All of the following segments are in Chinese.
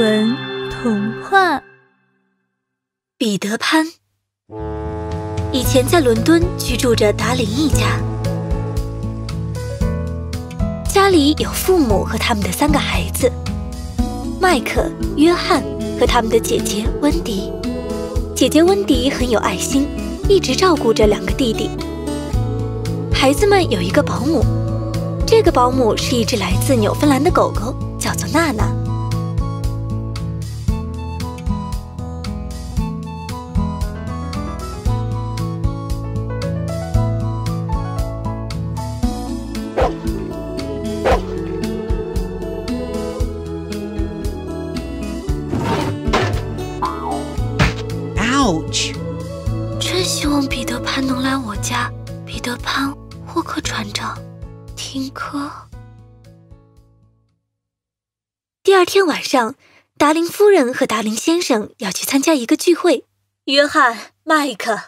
文童话。彼得潘以前在伦敦居住着达林一家，家里有父母和他们的三个孩子：麦克、约翰和他们的姐姐温迪。姐姐温迪很有爱心，一直照顾着两个弟弟。孩子们有一个保姆，这个保姆是一只来自纽芬兰的狗狗，叫做娜娜。真希望彼得潘能来我家。彼得潘、霍克船长、听课。第二天晚上，达林夫人和达林先生要去参加一个聚会。约翰、麦克、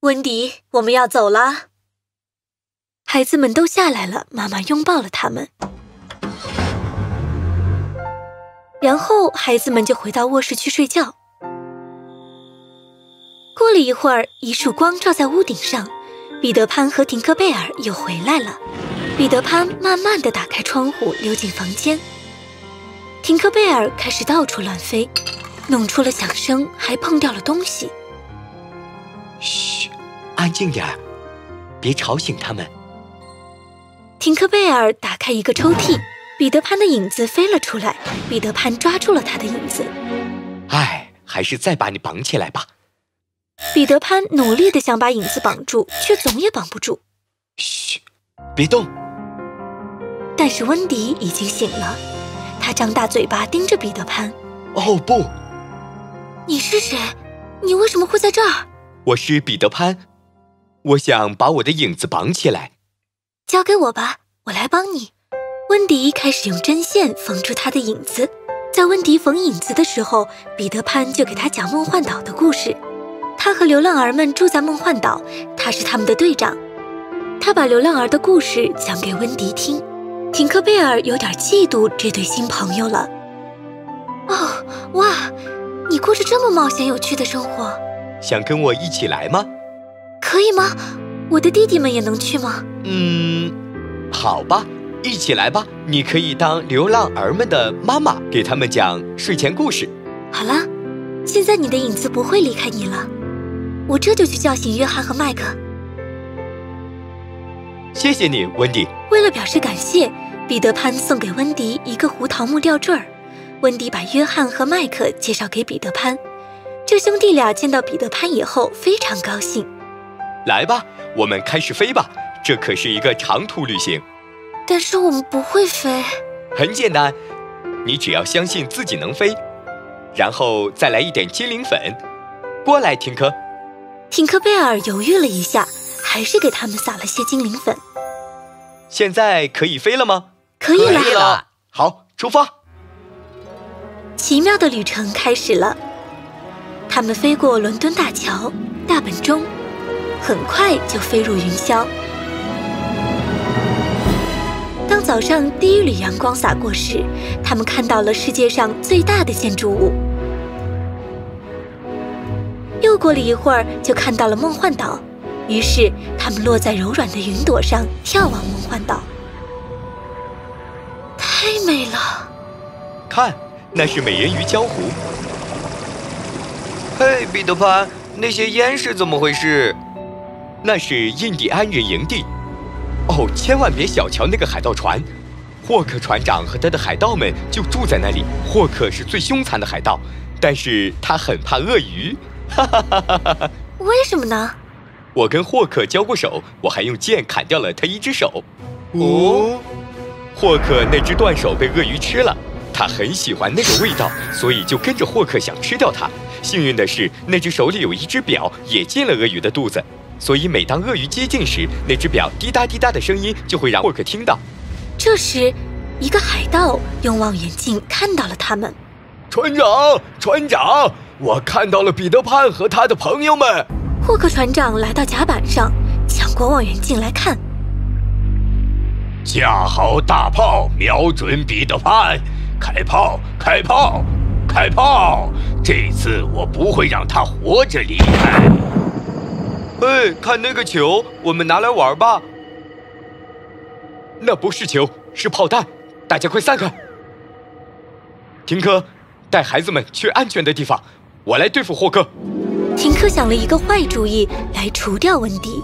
温迪，我们要走了。孩子们都下来了，妈妈拥抱了他们，然后孩子们就回到卧室去睡觉。过了一会儿，一束光照在屋顶上，彼得潘和廷克贝尔又回来了。彼得潘慢慢地打开窗户，溜进房间。廷克贝尔开始到处乱飞，弄出了响声，还碰掉了东西。嘘，安静点儿，别吵醒他们。廷克贝尔打开一个抽屉，彼得潘的影子飞了出来。彼得潘抓住了他的影子。唉，还是再把你绑起来吧。彼得潘努力的想把影子绑住，却总也绑不住。嘘，别动。但是温迪已经醒了，他张大嘴巴盯着彼得潘。哦不！你是谁？你为什么会在这儿？我是彼得潘，我想把我的影子绑起来。交给我吧，我来帮你。温迪开始用针线缝住他的影子。在温迪缝影子的时候，彼得潘就给他讲梦幻岛的故事。他和流浪儿们住在梦幻岛，他是他们的队长。他把流浪儿的故事讲给温迪听。廷克贝尔有点嫉妒这对新朋友了。哦，哇，你过着这么冒险有趣的生活，想跟我一起来吗？可以吗？我的弟弟们也能去吗？嗯，好吧，一起来吧。你可以当流浪儿们的妈妈，给他们讲睡前故事。好了，现在你的影子不会离开你了。我这就去叫醒约翰和麦克。谢谢你，温迪。为了表示感谢，彼得潘送给温迪一个胡桃木吊坠儿。温迪把约翰和麦克介绍给彼得潘。这兄弟俩见到彼得潘以后非常高兴。来吧，我们开始飞吧。这可是一个长途旅行。但是我们不会飞。很简单，你只要相信自己能飞，然后再来一点精灵粉。过来，廷克。廷克贝尔犹豫了一下，还是给他们撒了些精灵粉。现在可以飞了吗？可以了。了。好，出发。奇妙的旅程开始了。他们飞过伦敦大桥、大本钟，很快就飞入云霄。当早上第一缕阳光洒过时，他们看到了世界上最大的建筑物。过了一会儿，就看到了梦幻岛。于是他们落在柔软的云朵上，眺望梦幻岛。太美了！看，那是美人鱼礁湖。嘿，彼得潘，那些烟是怎么回事？那是印第安人营地。哦，千万别小瞧那个海盗船。霍克船长和他的海盗们就住在那里。霍克是最凶残的海盗，但是他很怕鳄鱼。哈哈哈哈哈！为什么呢？我跟霍克交过手，我还用剑砍掉了他一只手。哦，霍克那只断手被鳄鱼吃了，他很喜欢那个味道，所以就跟着霍克想吃掉它。幸运的是，那只手里有一只表，也进了鳄鱼的肚子，所以每当鳄鱼接近时，那只表滴答滴答的声音就会让霍克听到。这时，一个海盗用望远镜看到了他们。船长，船长，我看到了彼得潘和他的朋友们。霍克船长来到甲板上，抢过望远镜来看。架好大炮，瞄准彼得潘，开炮，开炮！开炮，这次我不会让他活着离开。哎，看那个球，我们拿来玩吧。那不是球，是炮弹，大家快散开！停课，带孩子们去安全的地方，我来对付霍克。停克想了一个坏主意来除掉温迪。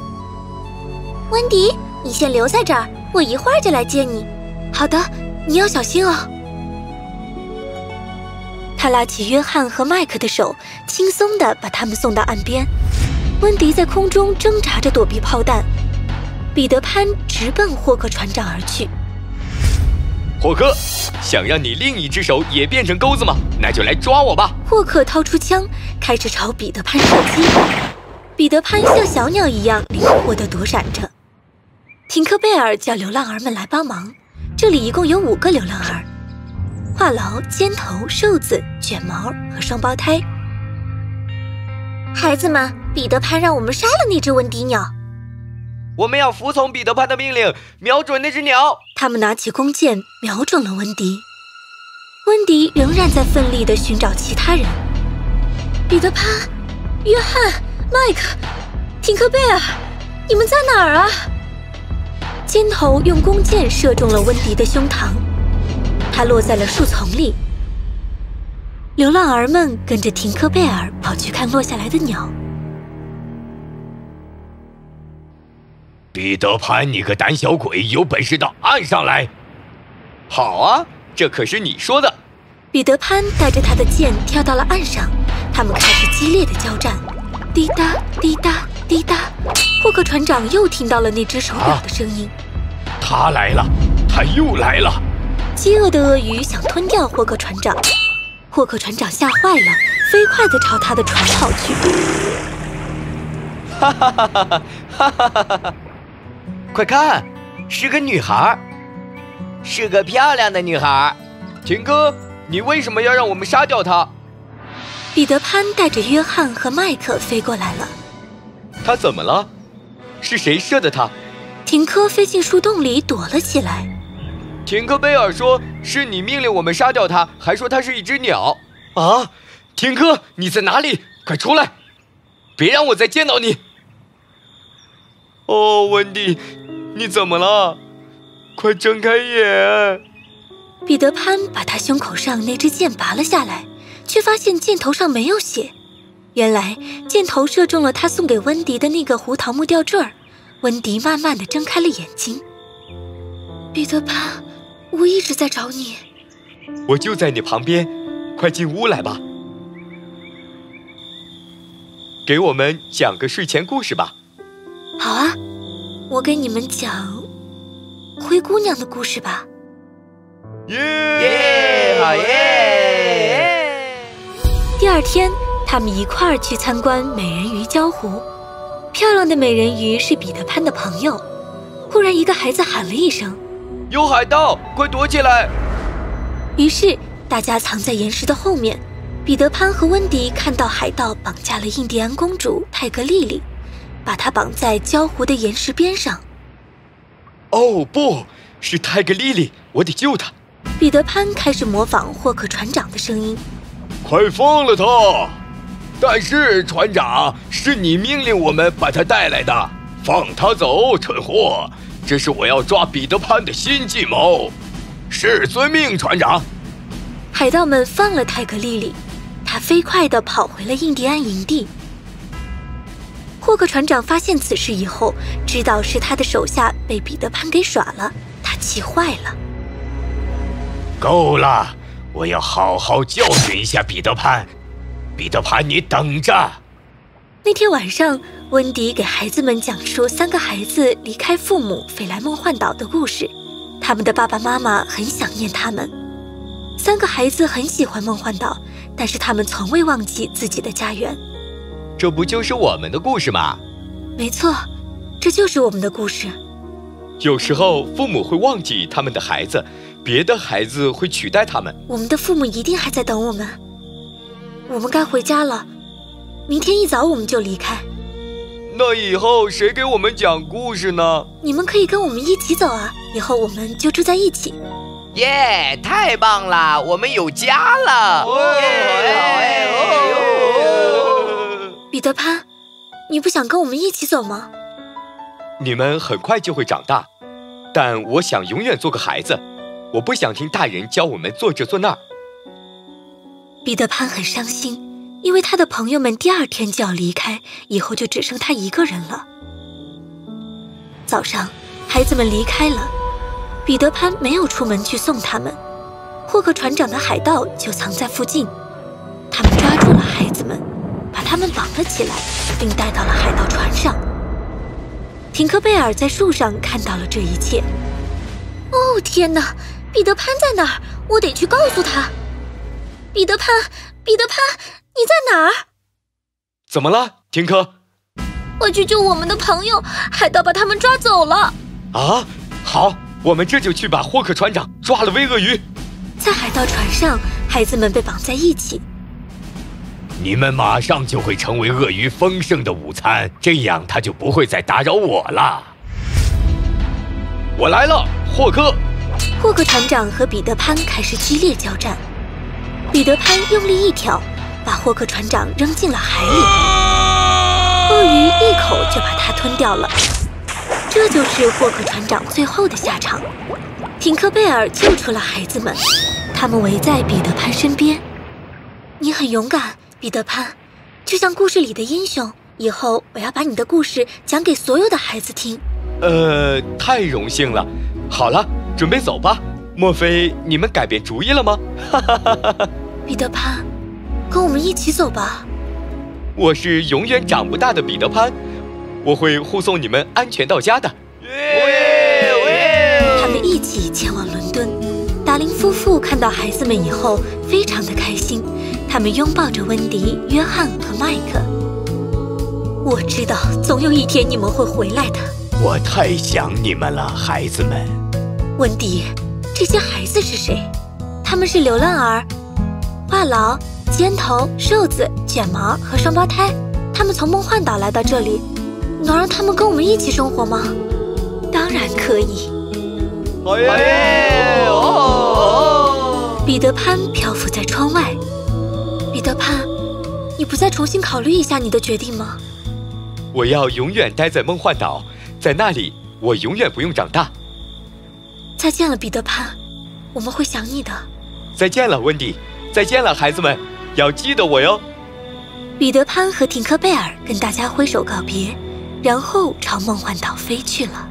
温迪，你先留在这儿，我一会儿就来接你。好的，你要小心哦。他拉起约翰和麦克的手，轻松地把他们送到岸边。温迪在空中挣扎着躲避炮弹，彼得潘直奔霍克船长而去。霍克，想让你另一只手也变成钩子吗？那就来抓我吧！霍克掏出枪，开始朝彼得潘射击。彼得潘像小鸟一样灵活地躲闪着。廷克贝尔叫流浪儿们来帮忙，这里一共有五个流浪儿。话痨、尖头、瘦子、卷毛和双胞胎。孩子们，彼得潘让我们杀了那只温迪鸟。我们要服从彼得潘的命令，瞄准那只鸟。他们拿起弓箭，瞄准了温迪。温迪仍然在奋力地寻找其他人。彼得潘、约翰、麦克、廷克贝尔，你们在哪儿啊？尖头用弓箭射中了温迪的胸膛。他落在了树丛里。流浪儿们跟着廷克贝尔跑去看落下来的鸟。彼得潘，你个胆小鬼，有本事到岸上来！好啊，这可是你说的。彼得潘带着他的剑跳到了岸上，他们开始激烈的交战。滴答滴答滴答，霍克船长又听到了那只手表的声音。他来了，他又来了！饥饿的鳄鱼想吞掉霍克船长，霍克船长吓坏了，飞快地朝他的船跑去。哈，哈哈哈哈哈哈！快看，是个女孩，是个漂亮的女孩。秦哥，你为什么要让我们杀掉她？彼得潘带着约翰和麦克飞过来了。他怎么了？是谁射的他？廷科飞进树洞里躲了起来。廷科贝尔说：“是你命令我们杀掉他，还说他是一只鸟。”啊，廷科，你在哪里？快出来！别让我再见到你。哦，温迪，你怎么了？快睁开眼！彼得潘把他胸口上那支箭拔了下来，却发现箭头上没有血。原来箭头射中了他送给温迪的那个胡桃木吊坠儿。温迪慢慢的睁开了眼睛。彼得潘。我一直在找你，我就在你旁边，快进屋来吧。给我们讲个睡前故事吧。好啊，我给你们讲灰姑娘的故事吧。耶，好耶！第二天，他们一块儿去参观美人鱼礁湖。漂亮的美人鱼是彼得潘的朋友。忽然，一个孩子喊了一声。有海盗，快躲起来！于是大家藏在岩石的后面。彼得潘和温迪看到海盗绑架了印第安公主泰格丽丽，把他绑在礁湖的岩石边上。哦，不是泰格丽丽，我得救她！彼得潘开始模仿霍克船长的声音：“快放了他！”但是船长，是你命令我们把他带来的，放他走，蠢货！这是我要抓彼得潘的新计谋，是遵命，船长。海盗们放了泰格丽丽，他飞快地跑回了印第安营地。霍克船长发现此事以后，知道是他的手下被彼得潘给耍了，他气坏了。够了，我要好好教训一下彼得潘。彼得潘，你等着。那天晚上，温迪给孩子们讲述三个孩子离开父母飞来梦幻岛的故事。他们的爸爸妈妈很想念他们。三个孩子很喜欢梦幻岛，但是他们从未忘记自己的家园。这不就是我们的故事吗？没错，这就是我们的故事。有时候父母会忘记他们的孩子，别的孩子会取代他们。我们的父母一定还在等我们。我们该回家了。明天一早我们就离开。那以后谁给我们讲故事呢？你们可以跟我们一起走啊！以后我们就住在一起。耶，太棒了，我们有家了！彼得潘，你不想跟我们一起走吗？你们很快就会长大，但我想永远做个孩子。我不想听大人教我们做这做那。彼得潘很伤心，因为他的朋友们第二天就要离开，以后就只剩他一个人了。早上，孩子们离开了，彼得潘没有出门去送他们。霍克船长的海盗就藏在附近，他们绑了起来，并带到了海盗船上。廷克贝尔在树上看到了这一切。哦，天哪！彼得潘在哪儿？我得去告诉他。彼得潘，彼得潘，你在哪儿？怎么了，廷克？我去救我们的朋友！海盗把他们抓走了。啊，好，我们这就去把霍克船长抓了喂鳄鱼。在海盗船上，孩子们被绑在一起。你们马上就会成为鳄鱼丰盛的午餐，这样他就不会再打扰我了。我来了，霍克。霍克船长和彼得潘开始激烈交战，彼得潘用力一挑，把霍克船长扔进了海里，鳄鱼一口就把他吞掉了。这就是霍克船长最后的下场。廷克贝尔救出了孩子们，他们围在彼得潘身边。你很勇敢，彼得潘，就像故事里的英雄。以后我要把你的故事讲给所有的孩子听。呃，太荣幸了。好了。准备走吧，莫非你们改变主意了吗？哈哈哈哈哈！彼得潘，跟我们一起走吧。我是永远长不大的彼得潘，我会护送你们安全到家的。他们一起前往伦敦。达林夫妇看到孩子们以后，非常的开心，他们拥抱着温迪、约翰和麦克。我知道，总有一天你们会回来的。我太想你们了，孩子们。温迪，这些孩子是谁？他们是流浪儿、话痨、尖头、瘦子、卷毛和双胞胎。他们从梦幻岛来到这里，能让他们跟我们一起生活吗？当然可以。好耶！哦！彼得潘漂浮在窗外。彼得潘，你不再重新考虑一下你的决定吗？我要永远待在梦幻岛，在那里我永远不用长大。再见了，彼得潘，我们会想你的。再见了，温迪。再见了，孩子们，要记得我哟。彼得潘和廷克贝尔跟大家挥手告别，然后朝梦幻岛飞去了。